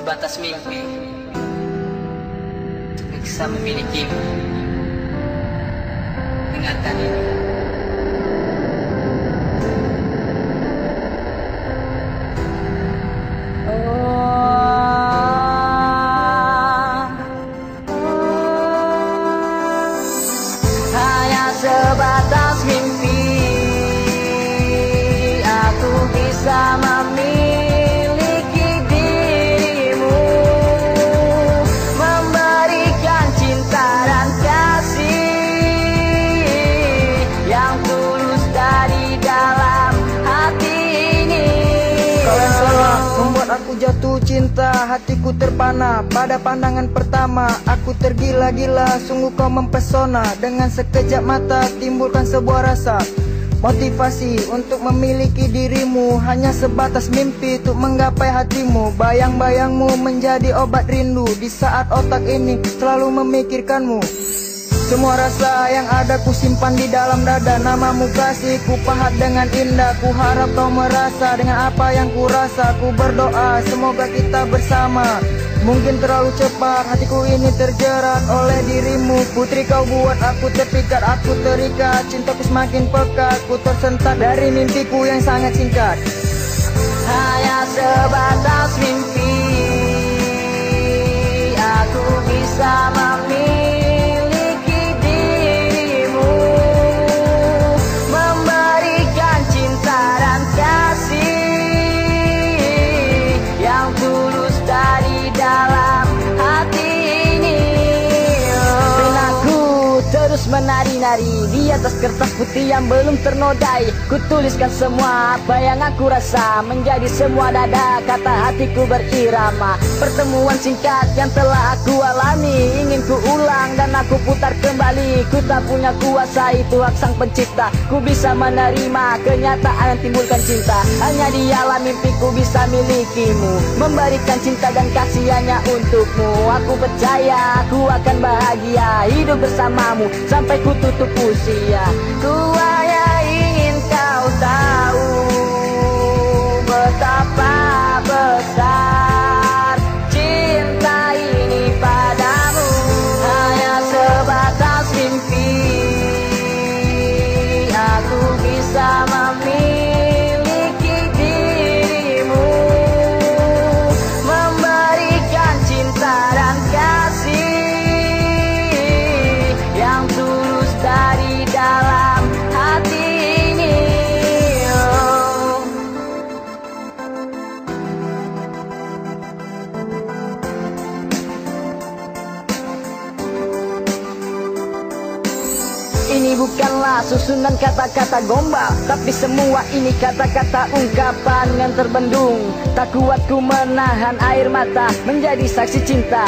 sebatas mimpi bisa memilikimu dengarkan ini aku jatuh cinta Hatiku terpana. Pada pandangan pertama Aku tergila-gila. Sungguh kau mempesona Dengan sekejap mata timbulkan sebuah rasa Motivasi untuk memiliki dirimu. Hanya sebatas mimpi untuk menggapai hatimu. Bayang-bayangmu menjadi obat rindu Di saat otak ini selalu memikirkanmu semua rasa yang ada ku simpan di dalam dada. Namamu kasih ku pahat dengan indah. Ku harap kau merasa dengan apa yang ku rasa. Ku berdoa semoga kita bersama. Mungkin terlalu cepat hatiku ini terjerat oleh dirimu. Putri kau buat aku terpikat, aku terikat. Cintaku semakin pekat, ku tersentak dari mimpiku yang sangat singkat. Hanya sebatas mimpi Aku bisa terus menari-nari. Di atas kertas putih yang belum ternodai Ku tuliskan semua apa yang aku rasa. Menjadi semua dada kata hatiku berirama. Pertemuan singkat yang telah aku alami. Ingin ku ulang dan aku putar kembali. Ku tak punya kuasa itu hak sang pencipta. Ku bisa menerima kenyataan yang timbulkan cinta. Hanya di alam mimpiku bisa milikimu. Memberikan cinta dan kasih hanya untukmu. Aku percaya aku akan bahagia Hidup bersamamu sampai ku tutup usia. Ku Ini bukanlah susunan kata-kata gombal Tapi semua ini kata-kata ungkapan yang terbendung. Tak kuat ku menahan air mata Menjadi saksi cinta.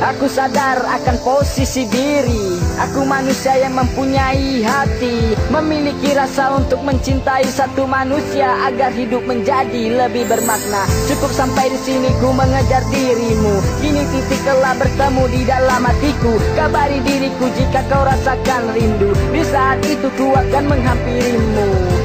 Aku sadar akan posisi diri Aku manusia yang mempunyai hati Memiliki rasa untuk mencintai satu manusia Agar hidup menjadi lebih bermakna. Cukup sampai di sini ku mengejar dirimu. Kini titik telah bertemu di dalam hatiku. Kabari diriku jika kau rasakan rindu. Di saat itu ku akan menghampirimu